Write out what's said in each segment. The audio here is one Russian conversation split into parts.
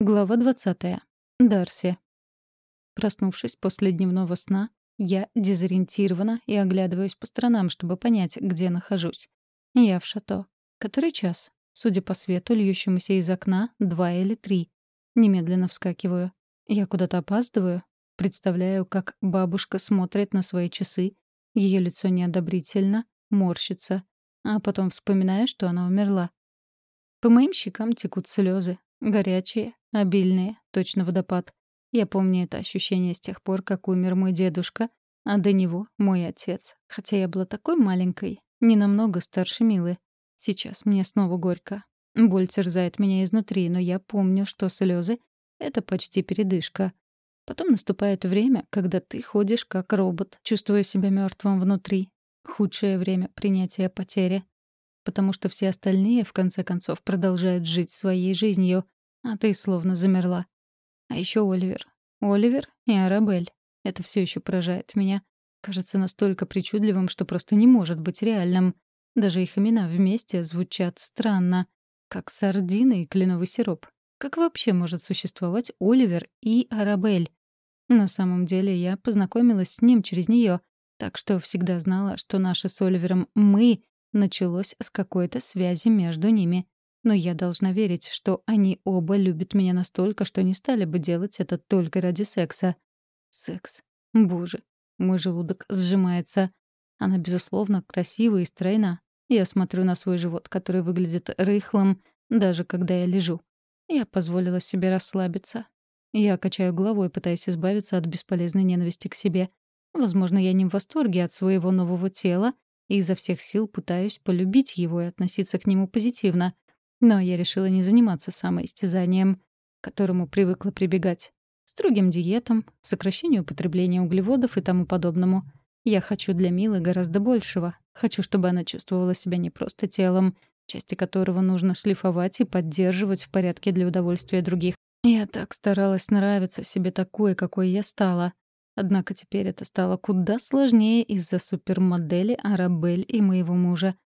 Глава 20. Дарси. Проснувшись после дневного сна, я дезориентирована и оглядываюсь по сторонам, чтобы понять, где нахожусь. Я в шато. Который час? Судя по свету, льющемуся из окна, два или три. Немедленно вскакиваю. Я куда-то опаздываю. Представляю, как бабушка смотрит на свои часы. Ее лицо неодобрительно, морщится. А потом вспоминаю, что она умерла. По моим щекам текут слезы, горячие, Обильные, точно водопад. Я помню это ощущение с тех пор, как умер мой дедушка, а до него — мой отец. Хотя я была такой маленькой, не намного старше Милы. Сейчас мне снова горько. Боль терзает меня изнутри, но я помню, что слезы — это почти передышка. Потом наступает время, когда ты ходишь как робот, чувствуя себя мертвым внутри. Худшее время принятия потери. Потому что все остальные, в конце концов, продолжают жить своей жизнью — а ты словно замерла. А еще Оливер. Оливер и Арабель. Это все еще поражает меня. Кажется настолько причудливым, что просто не может быть реальным. Даже их имена вместе звучат странно. Как сардина и кленовый сироп. Как вообще может существовать Оливер и Арабель? На самом деле я познакомилась с ним через нее, так что всегда знала, что наше с Оливером «мы» началось с какой-то связи между ними. Но я должна верить, что они оба любят меня настолько, что не стали бы делать это только ради секса. Секс. Боже, мой желудок сжимается. Она, безусловно, красива и стройна. Я смотрю на свой живот, который выглядит рыхлым, даже когда я лежу. Я позволила себе расслабиться. Я качаю головой, пытаясь избавиться от бесполезной ненависти к себе. Возможно, я не в восторге от своего нового тела и изо всех сил пытаюсь полюбить его и относиться к нему позитивно. Но я решила не заниматься самоистязанием, к которому привыкла прибегать. Строгим диетам, сокращению употребления углеводов и тому подобному. Я хочу для Милы гораздо большего. Хочу, чтобы она чувствовала себя не просто телом, части которого нужно шлифовать и поддерживать в порядке для удовольствия других. Я так старалась нравиться себе такой, какой я стала. Однако теперь это стало куда сложнее из-за супермодели Арабель и моего мужа.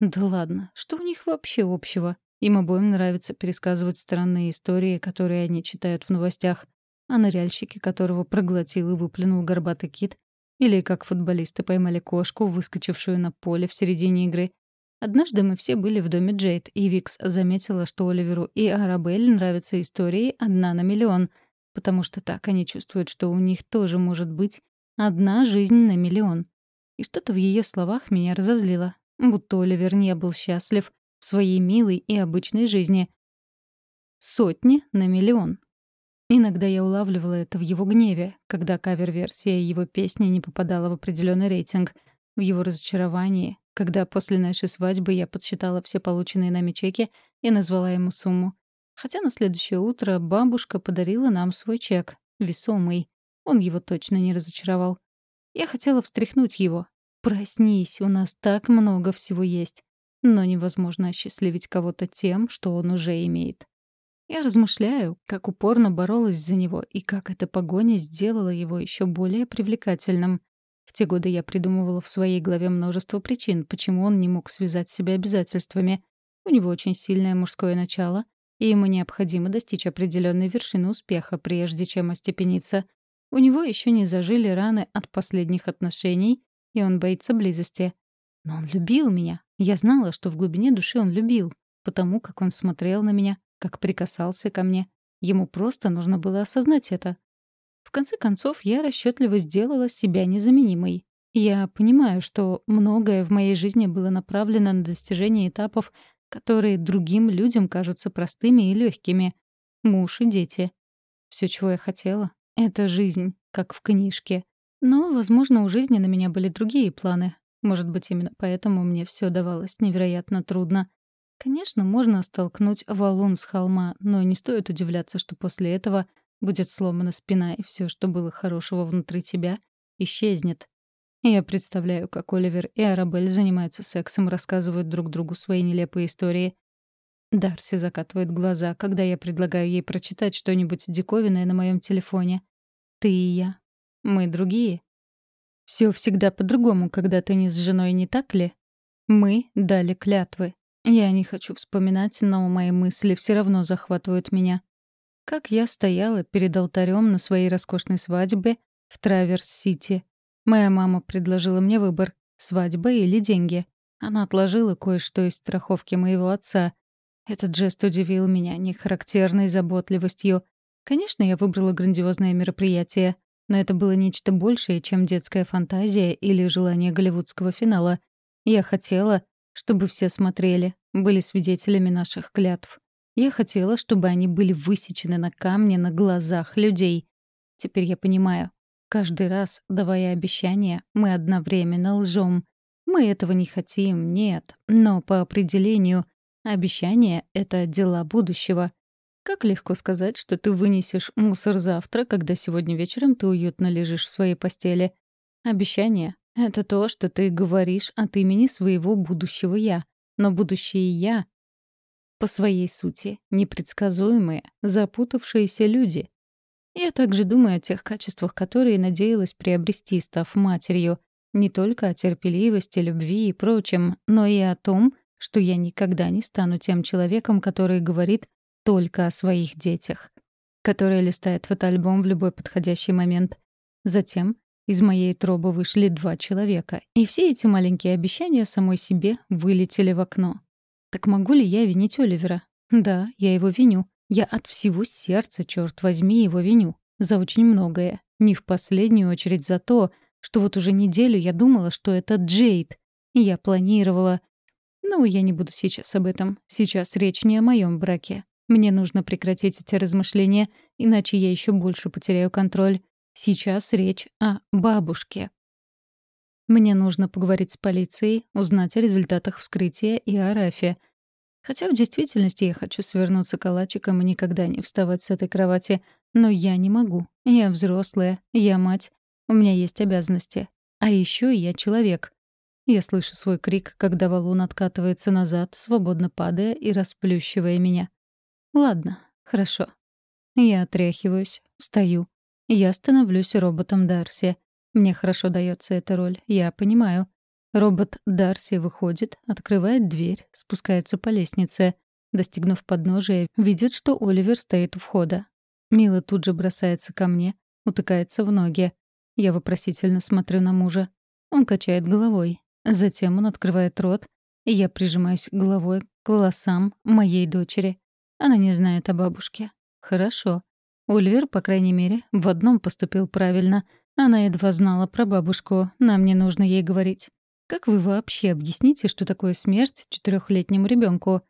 Да ладно, что у них вообще общего? Им обоим нравится пересказывать странные истории, которые они читают в новостях, о ныряльщике, которого проглотил и выплюнул горбатый кит, или как футболисты поймали кошку, выскочившую на поле в середине игры. Однажды мы все были в доме Джейд, и Викс заметила, что Оливеру и Арабель нравятся истории «одна на миллион», потому что так они чувствуют, что у них тоже может быть одна жизнь на миллион. И что-то в ее словах меня разозлило, будто Оливер не был счастлив, в своей милой и обычной жизни. Сотни на миллион. Иногда я улавливала это в его гневе, когда кавер-версия его песни не попадала в определенный рейтинг, в его разочаровании, когда после нашей свадьбы я подсчитала все полученные нами чеки и назвала ему сумму. Хотя на следующее утро бабушка подарила нам свой чек, весомый. Он его точно не разочаровал. Я хотела встряхнуть его. «Проснись, у нас так много всего есть но невозможно осчастливить кого-то тем, что он уже имеет. Я размышляю, как упорно боролась за него и как эта погоня сделала его еще более привлекательным. В те годы я придумывала в своей голове множество причин, почему он не мог связать себя обязательствами. У него очень сильное мужское начало, и ему необходимо достичь определенной вершины успеха, прежде чем остепениться. У него еще не зажили раны от последних отношений, и он боится близости. Но он любил меня, я знала, что в глубине души он любил, потому как он смотрел на меня, как прикасался ко мне. Ему просто нужно было осознать это. В конце концов, я расчетливо сделала себя незаменимой. Я понимаю, что многое в моей жизни было направлено на достижение этапов, которые другим людям кажутся простыми и легкими. Муж и дети. Все, чего я хотела, — это жизнь, как в книжке. Но, возможно, у жизни на меня были другие планы, может быть, именно поэтому мне все давалось невероятно трудно. Конечно, можно столкнуть валун с холма, но не стоит удивляться, что после этого будет сломана спина, и все, что было хорошего внутри тебя, исчезнет. Я представляю, как Оливер и Арабель занимаются сексом, рассказывают друг другу свои нелепые истории. Дарси закатывает глаза, когда я предлагаю ей прочитать что-нибудь диковинное на моем телефоне. Ты и я. Мы другие. Все всегда по-другому, когда ты не с женой, не так ли? Мы дали клятвы. Я не хочу вспоминать, но мои мысли все равно захватывают меня. как я стояла перед алтарем на своей роскошной свадьбе в Траверс-Сити. Моя мама предложила мне выбор — свадьба или деньги. Она отложила кое-что из страховки моего отца. Этот жест удивил меня нехарактерной заботливостью. Конечно, я выбрала грандиозное мероприятие, но это было нечто большее, чем детская фантазия или желание голливудского финала. Я хотела, чтобы все смотрели, были свидетелями наших клятв. Я хотела, чтобы они были высечены на камне на глазах людей. Теперь я понимаю. Каждый раз, давая обещания, мы одновременно лжем. Мы этого не хотим, нет. Но по определению, обещания — это дела будущего. Как легко сказать, что ты вынесешь мусор завтра, когда сегодня вечером ты уютно лежишь в своей постели. Обещание — это то, что ты говоришь от имени своего будущего «я». Но будущее «я» по своей сути непредсказуемые, запутавшиеся люди. Я также думаю о тех качествах, которые надеялась приобрести, став матерью, не только о терпеливости, любви и прочем, но и о том, что я никогда не стану тем человеком, который говорит только о своих детях, который листает фотоальбом в любой подходящий момент. Затем из моей тробы вышли два человека, и все эти маленькие обещания самой себе вылетели в окно. Так могу ли я винить Оливера? Да, я его виню. Я от всего сердца, черт возьми, его виню. За очень многое. Не в последнюю очередь за то, что вот уже неделю я думала, что это Джейд. И я планировала... Ну, я не буду сейчас об этом. Сейчас речь не о моем браке. Мне нужно прекратить эти размышления, иначе я еще больше потеряю контроль. Сейчас речь о бабушке. Мне нужно поговорить с полицией, узнать о результатах вскрытия и о Рафе. Хотя в действительности я хочу свернуться калачиком и никогда не вставать с этой кровати. Но я не могу. Я взрослая, я мать. У меня есть обязанности. А еще я человек. Я слышу свой крик, когда валун откатывается назад, свободно падая и расплющивая меня. Ладно, хорошо. Я отряхиваюсь, встаю. Я становлюсь роботом Дарси. Мне хорошо дается эта роль, я понимаю. Робот Дарси выходит, открывает дверь, спускается по лестнице. Достигнув подножия, видит, что Оливер стоит у входа. Мила тут же бросается ко мне, утыкается в ноги. Я вопросительно смотрю на мужа. Он качает головой. Затем он открывает рот, и я прижимаюсь головой к волосам моей дочери. Она не знает о бабушке. Хорошо. Оливер, по крайней мере, в одном поступил правильно — она едва знала про бабушку, нам не нужно ей говорить. Как вы вообще объясните, что такое смерть четырехлетнему ребенку?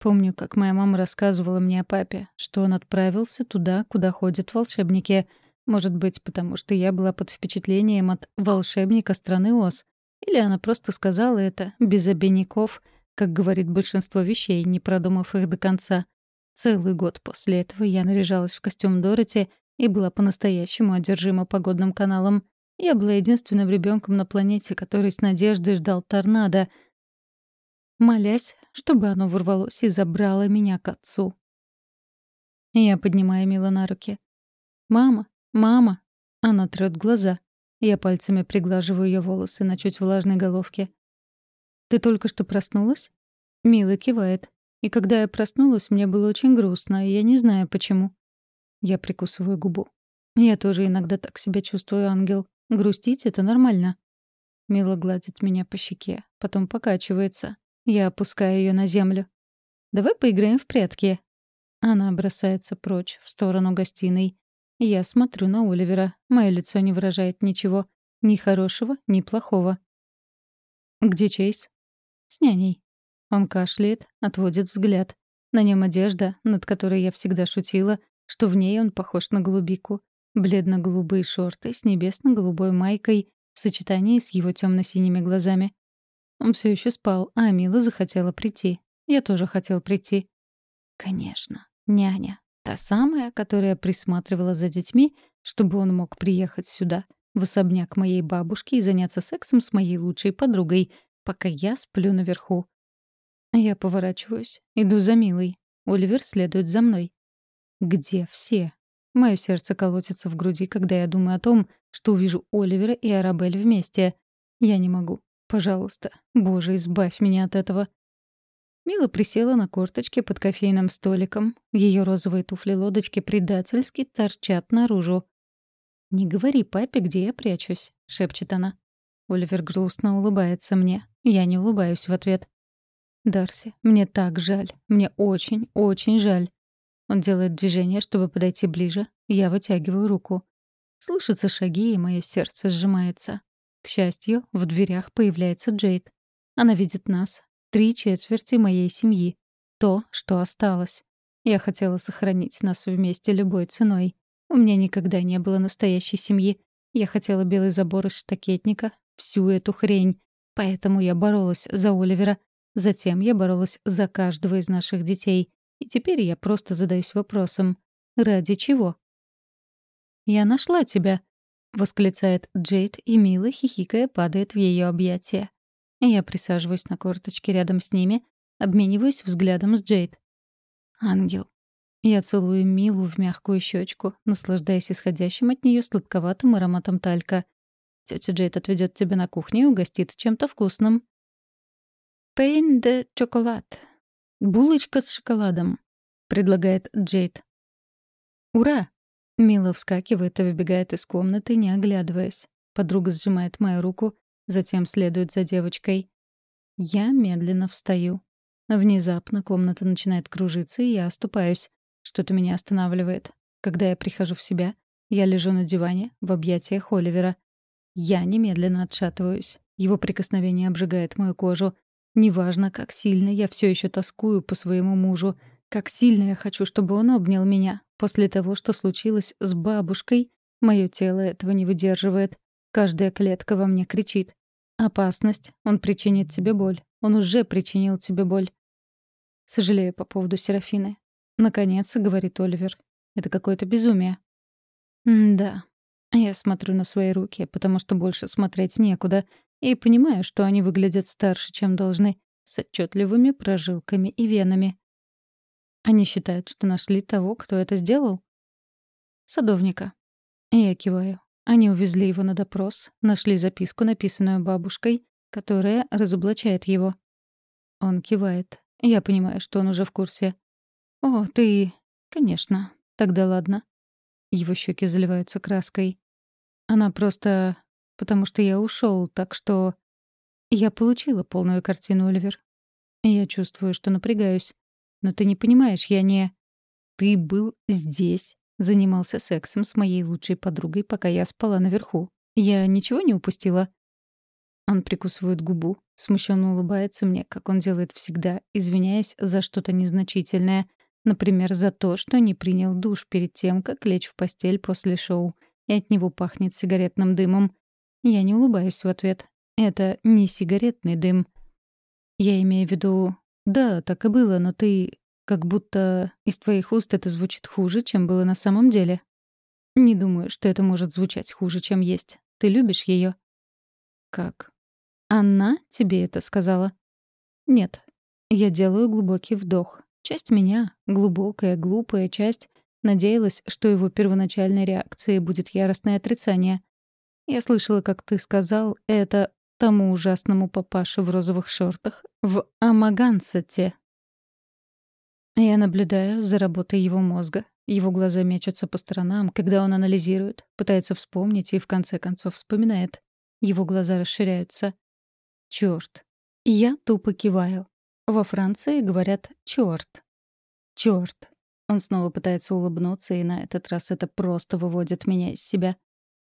Помню, как моя мама рассказывала мне о папе, что он отправился туда, куда ходят волшебники. Может быть, потому что я была под впечатлением от волшебника страны Оз. Или она просто сказала это, без обиняков, как говорит большинство вещей, не продумав их до конца. Целый год после этого я наряжалась в костюм Дороти и была по-настоящему одержима погодным каналом. Я была единственным ребенком на планете, который с надеждой ждал торнадо, молясь, чтобы оно ворвалось и забрало меня к отцу. Я поднимаю Мила на руки. «Мама! Мама!» Она трёт глаза. Я пальцами приглаживаю ее волосы на чуть влажной головке. «Ты только что проснулась?» Мила кивает. И когда я проснулась, мне было очень грустно, и я не знаю, почему. Я прикусываю губу. Я тоже иногда так себя чувствую, ангел. Грустить — это нормально. Мила гладит меня по щеке, потом покачивается. Я опускаю ее на землю. «Давай поиграем в прятки». Она бросается прочь, в сторону гостиной. Я смотрю на Оливера. Мое лицо не выражает ничего. Ни хорошего, ни плохого. «Где Чейз?» «С няней». Он кашляет, отводит взгляд. На нем одежда, над которой я всегда шутила, что в ней он похож на голубику. Бледно-голубые шорты с небесно-голубой майкой в сочетании с его темно-синими глазами. Он все еще спал, а Мила захотела прийти. Я тоже хотел прийти. Конечно, няня. Та самая, которая присматривала за детьми, чтобы он мог приехать сюда, в особняк моей бабушки и заняться сексом с моей лучшей подругой, пока я сплю наверху. Я поворачиваюсь, иду за Милой. Оливер следует за мной. Где все? Мое сердце колотится в груди, когда я думаю о том, что увижу Оливера и Арабель вместе. Я не могу. Пожалуйста. Боже, избавь меня от этого. Мила присела на корточки под кофейным столиком. Ее розовые туфли-лодочки предательски торчат наружу. «Не говори папе, где я прячусь», — шепчет она. Оливер грустно улыбается мне. Я не улыбаюсь в ответ. «Дарси, мне так жаль. Мне очень, очень жаль». Он делает движение, чтобы подойти ближе. Я вытягиваю руку. Слышатся шаги, и мое сердце сжимается. К счастью, в дверях появляется Джейд. Она видит нас, три четверти моей семьи. То, что осталось. Я хотела сохранить нас вместе любой ценой. У меня никогда не было настоящей семьи. Я хотела белый забор из штакетника, всю эту хрень. Поэтому я боролась за Оливера. Затем я боролась за каждого из наших детей. И теперь я просто задаюсь вопросом. Ради чего? «Я нашла тебя», — восклицает Джейд, и мило хихикая падает в ее объятия. Я присаживаюсь на корточке рядом с ними, обмениваюсь взглядом с Джейд. «Ангел». Я целую Милу в мягкую щечку, наслаждаясь исходящим от нее сладковатым ароматом талька. Тетя Джейд отведет тебя на кухню и угостит чем-то вкусным. «Пейн де чоколад». «Булочка с шоколадом», — предлагает Джейд. «Ура!» Мила вскакивает и выбегает из комнаты, не оглядываясь. Подруга сжимает мою руку, затем следует за девочкой. Я медленно встаю. Внезапно комната начинает кружиться, и я оступаюсь. Что-то меня останавливает. Когда я прихожу в себя, я лежу на диване в объятиях Оливера. Я немедленно отшатываюсь. Его прикосновение обжигает мою кожу. Неважно, как сильно я все еще тоскую по своему мужу, как сильно я хочу, чтобы он обнял меня, После того, что случилось с бабушкой, мое тело этого не выдерживает. Каждая клетка во мне кричит. «Опасность. Он причинит тебе боль. Он уже причинил тебе боль». Сожалею по поводу Серафины. Наконец, говорит Оливер. Это какое-то безумие. М да. Я смотрю на свои руки, потому что больше смотреть некуда, и понимаю, что они выглядят старше, чем должны, с отчетливыми прожилками и венами. Они считают, что нашли того, кто это сделал? Садовника. Я киваю. Они увезли его на допрос, нашли записку, написанную бабушкой, которая разоблачает его. Он кивает. Я понимаю, что он уже в курсе. «О, ты...» «Конечно. Тогда ладно». Его щеки заливаются краской. Она просто... Потому что я ушел, так что... Я получила полную картину, Оливер. Я чувствую, что напрягаюсь. Но ты не понимаешь, я не... Ты был здесь, занимался сексом с моей лучшей подругой, пока я спала наверху. Я ничего не упустила?» Он прикусывает губу, смущенно улыбается мне, как он делает всегда, извиняясь за что-то незначительное, например, за то, что не принял душ перед тем, как лечь в постель после шоу, и от него пахнет сигаретным дымом. Я не улыбаюсь в ответ. Это не сигаретный дым. Я имею в виду «Да, так и было, но ты... Как будто из твоих уст это звучит хуже, чем было на самом деле». «Не думаю, что это может звучать хуже, чем есть. Ты любишь ее? «Как? Она тебе это сказала?» «Нет. Я делаю глубокий вдох. Часть меня, глубокая, глупая часть, надеялась, что его первоначальной реакцией будет яростное отрицание. Я слышала, как ты сказал, это тому ужасному папаше в розовых шортах в Амагансете. Я наблюдаю за работой его мозга. Его глаза мечутся по сторонам, когда он анализирует, пытается вспомнить и в конце концов вспоминает. Его глаза расширяются. Чёрт. Я тупо киваю. Во Франции говорят «чёрт». Чёрт. Он снова пытается улыбнуться, и на этот раз это просто выводит меня из себя.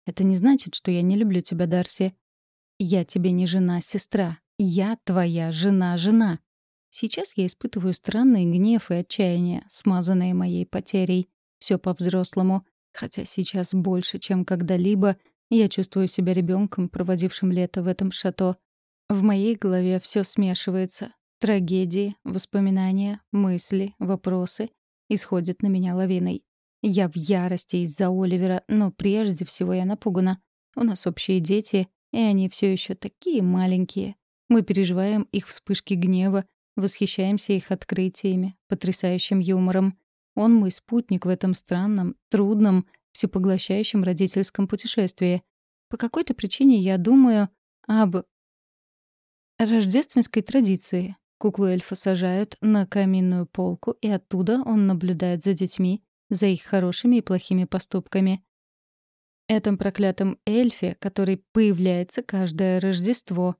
Это не значит, что я не люблю тебя, Дарси. Я тебе не жена, сестра. Я твоя жена-жена. Сейчас я испытываю странный гнев и отчаяние, смазанные моей потерей. Все по-взрослому. Хотя сейчас больше, чем когда-либо, я чувствую себя ребенком, проводившим лето в этом шато. В моей голове все смешивается. Трагедии, воспоминания, мысли, вопросы исходят на меня лавиной. Я в ярости из-за Оливера, но прежде всего я напугана. У нас общие дети, и они все еще такие маленькие. Мы переживаем их вспышки гнева, восхищаемся их открытиями, потрясающим юмором. Он мой спутник в этом странном, трудном, всепоглощающем родительском путешествии. По какой-то причине я думаю об рождественской традиции. Куклу эльфа сажают на каминную полку, и оттуда он наблюдает за детьми, за их хорошими и плохими поступками. Этом проклятом эльфе, который появляется каждое Рождество,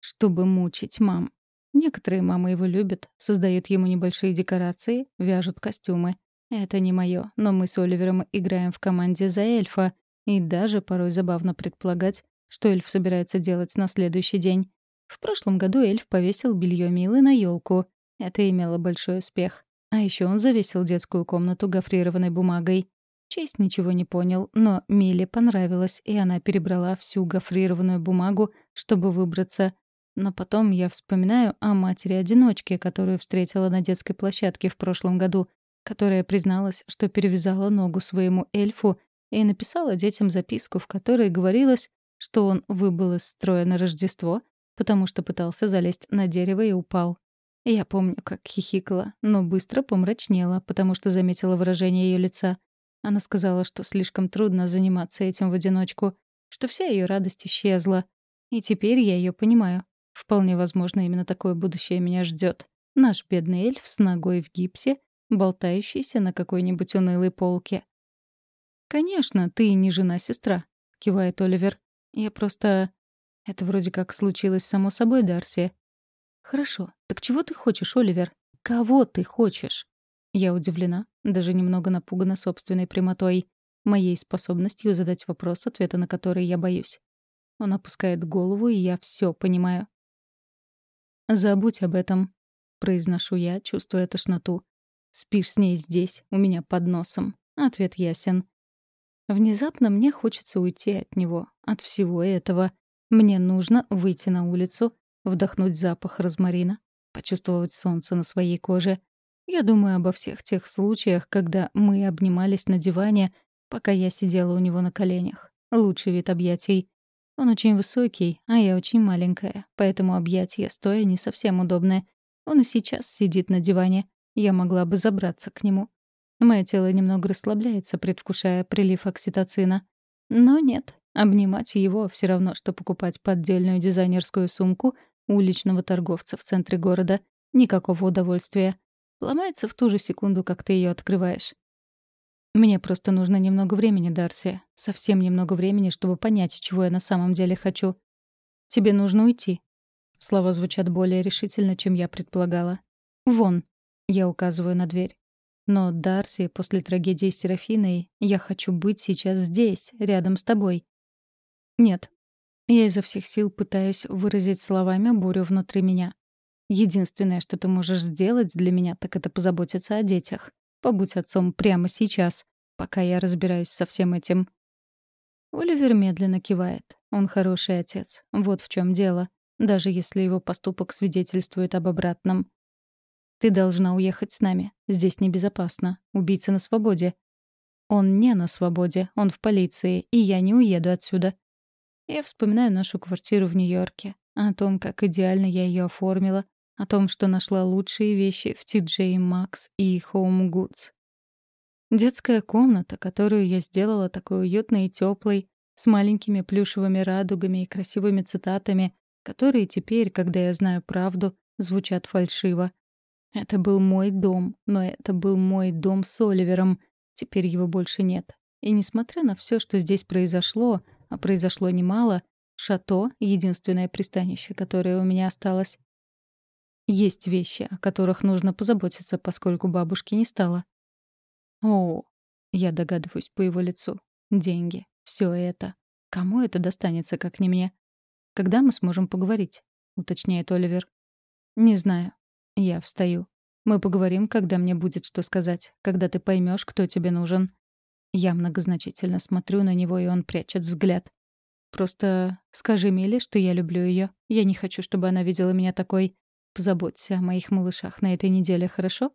чтобы мучить мам. Некоторые мамы его любят, создают ему небольшие декорации, вяжут костюмы. Это не мое, но мы с Оливером играем в команде за эльфа, и даже порой забавно предполагать, что эльф собирается делать на следующий день. В прошлом году эльф повесил белье Милы на елку. Это имело большой успех. А еще он завесил детскую комнату гофрированной бумагой. Честь ничего не понял, но Миле понравилось, и она перебрала всю гофрированную бумагу, чтобы выбраться. Но потом я вспоминаю о матери-одиночке, которую встретила на детской площадке в прошлом году, которая призналась, что перевязала ногу своему эльфу и написала детям записку, в которой говорилось, что он выбыл из строя на Рождество, потому что пытался залезть на дерево и упал. Я помню, как хихикала, но быстро помрачнела, потому что заметила выражение ее лица. Она сказала, что слишком трудно заниматься этим в одиночку, что вся ее радость исчезла. И теперь я ее понимаю. Вполне возможно, именно такое будущее меня ждет. Наш бедный эльф с ногой в гипсе, болтающийся на какой-нибудь унылой полке. «Конечно, ты не жена-сестра», — кивает Оливер. «Я просто... Это вроде как случилось само собой, Дарси. Хорошо. Так чего ты хочешь, Оливер? Кого ты хочешь? Я удивлена, даже немного напугана собственной прямотой, моей способностью задать вопрос, ответа на который я боюсь. Он опускает голову, и я все понимаю. «Забудь об этом», — произношу я, чувствуя тошноту. «Спишь с ней здесь, у меня под носом». Ответ ясен. Внезапно мне хочется уйти от него, от всего этого, мне нужно выйти на улицу, вдохнуть запах розмарина, почувствовать солнце на своей коже. Я думаю обо всех тех случаях, когда мы обнимались на диване, пока я сидела у него на коленях. Лучший вид объятий. Он очень высокий, а я очень маленькая, поэтому объятия стоя не совсем удобны. Он и сейчас сидит на диване. Я могла бы забраться к нему. Мое тело немного расслабляется, предвкушая прилив окситоцина. Но нет, Обнимать его все равно, что покупать поддельную дизайнерскую сумку уличного торговца в центре города. Никакого удовольствия. Ломается в ту же секунду, как ты ее открываешь. Мне просто нужно немного времени, Дарси. Совсем немного времени, чтобы понять, чего я на самом деле хочу. Тебе нужно уйти. Слова звучат более решительно, чем я предполагала. «Вон», — я указываю на дверь. Но, Дарси, после трагедии с Серафиной, я хочу быть сейчас здесь, рядом с тобой. Нет. Я изо всех сил пытаюсь выразить словами бурю внутри меня. Единственное, что ты можешь сделать для меня, так это позаботиться о детях. Побудь отцом прямо сейчас, пока я разбираюсь со всем этим. Оливер медленно кивает. Он хороший отец. Вот в чем дело. Даже если его поступок свидетельствует об обратном. Ты должна уехать с нами. Здесь небезопасно. Убийца на свободе. Он не на свободе. Он в полиции. И я не уеду отсюда. Я вспоминаю нашу квартиру в Нью-Йорке, о том, как идеально я ее оформила, о том, что нашла лучшие вещи в TJ Maxx и Home Goods. Детская комната, которую я сделала такой уютной и теплой, с маленькими плюшевыми радугами и красивыми цитатами, которые теперь, когда я знаю правду, звучат фальшиво. Это был мой дом, но это был мой дом с Оливером. Теперь его больше нет. И несмотря на все, что здесь произошло, а произошло немало, шато — единственное пристанище, которое у меня осталось. Есть вещи, о которых нужно позаботиться, поскольку бабушки не стало. О, я догадываюсь по его лицу. Деньги. Все это. Кому это достанется, как не мне? Когда мы сможем поговорить? Уточняет Оливер. Не знаю. Я встаю. Мы поговорим, когда мне будет что сказать, когда ты поймешь, кто тебе нужен. Я многозначительно смотрю на него, и он прячет взгляд. Просто скажи Миле, что я люблю ее. Я не хочу, чтобы она видела меня такой. Позаботься о моих малышах на этой неделе, хорошо?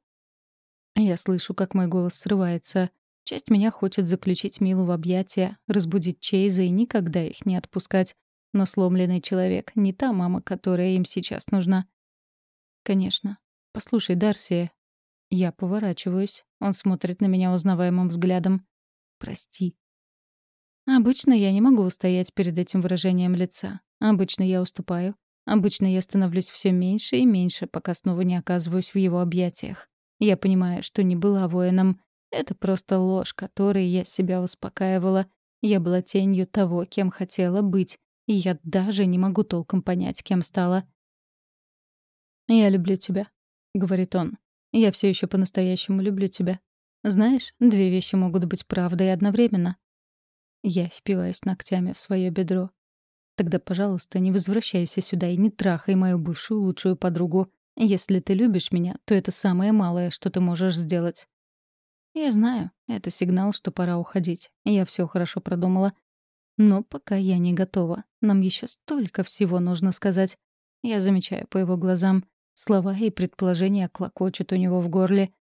Я слышу, как мой голос срывается. Часть меня хочет заключить Милу в объятия, разбудить Чейза и никогда их не отпускать. Но сломленный человек — не та мама, которая им сейчас нужна. Конечно. Послушай, Дарси. Я поворачиваюсь. Он смотрит на меня узнаваемым взглядом. Прости. Обычно я не могу устоять перед этим выражением лица. Обычно я уступаю. Обычно я становлюсь все меньше и меньше, пока снова не оказываюсь в его объятиях. Я понимаю, что не была воином. Это просто ложь, которой я себя успокаивала. Я была тенью того, кем хотела быть, и я даже не могу толком понять, кем стала. «Я люблю тебя», — говорит он. «Я все еще по-настоящему люблю тебя. Знаешь, две вещи могут быть правдой одновременно». Я впиваюсь ногтями в свое бедро. Тогда, пожалуйста, не возвращайся сюда и не трахай мою бывшую лучшую подругу. Если ты любишь меня, то это самое малое, что ты можешь сделать. Я знаю, это сигнал, что пора уходить. Я все хорошо продумала. Но пока я не готова. Нам еще столько всего нужно сказать. Я замечаю по его глазам. Слова и предположения клокочут у него в горле.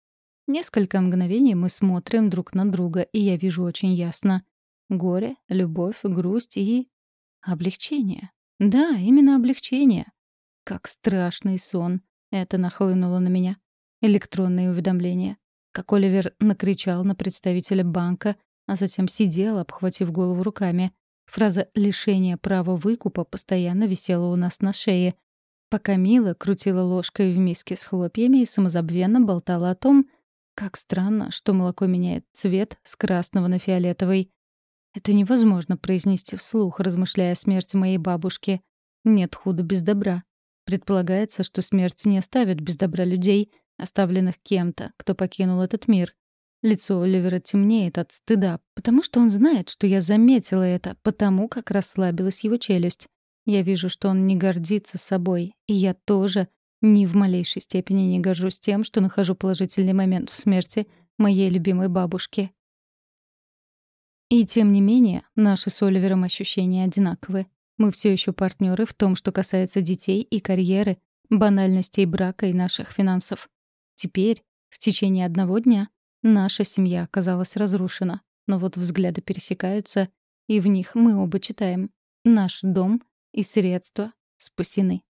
Несколько мгновений мы смотрим друг на друга, и я вижу очень ясно. Горе, любовь, грусть и... облегчение. Да, именно облегчение. Как страшный сон. Это нахлынуло на меня. Электронные уведомления. Как Оливер накричал на представителя банка, а затем сидел, обхватив голову руками. Фраза «лишение права выкупа» постоянно висела у нас на шее, пока Мила крутила ложкой в миске с хлопьями и самозабвенно болтала о том, как странно, что молоко меняет цвет с красного на фиолетовый. Это невозможно произнести вслух, размышляя о смерти моей бабушки. Нет худа без добра. Предполагается, что смерть не оставит без добра людей, оставленных кем-то, кто покинул этот мир. Лицо Оливера темнеет от стыда, потому что он знает, что я заметила это, потому как расслабилась его челюсть. Я вижу, что он не гордится собой, и я тоже ни в малейшей степени не горжусь тем, что нахожу положительный момент в смерти моей любимой бабушки. И тем не менее, наши с Оливером ощущения одинаковы. Мы все еще партнеры в том, что касается детей и карьеры, банальностей брака и наших финансов. Теперь, в течение одного дня, наша семья оказалась разрушена. Но вот взгляды пересекаются, и в них мы оба читаем. Наш дом и средства спасены.